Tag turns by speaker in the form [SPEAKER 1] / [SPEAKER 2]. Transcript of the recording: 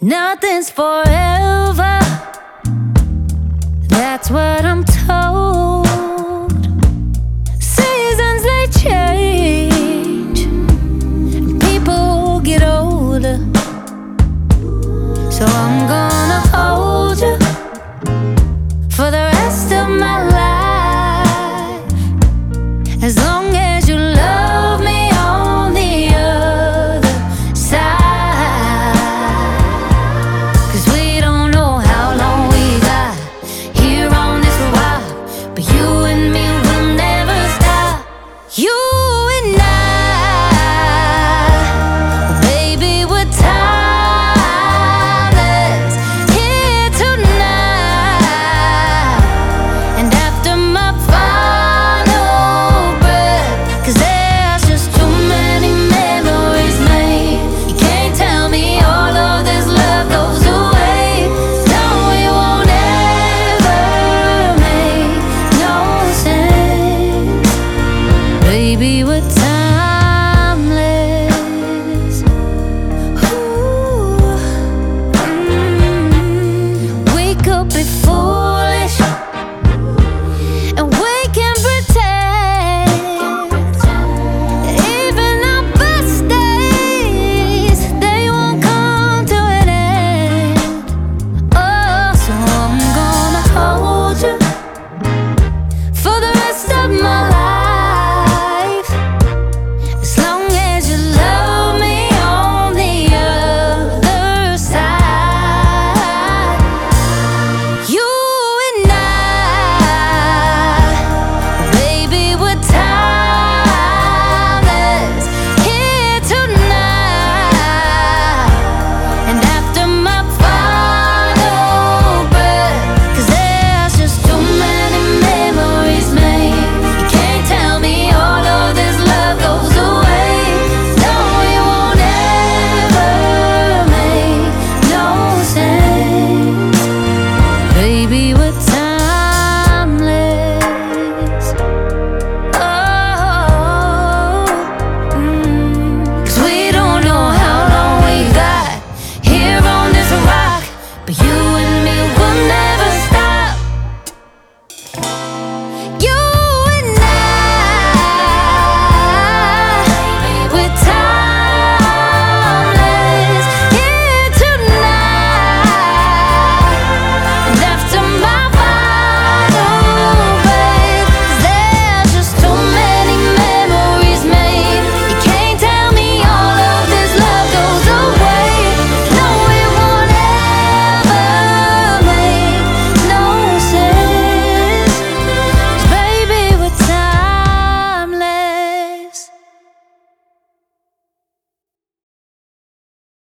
[SPEAKER 1] Nothing's forever. That's what I'm told.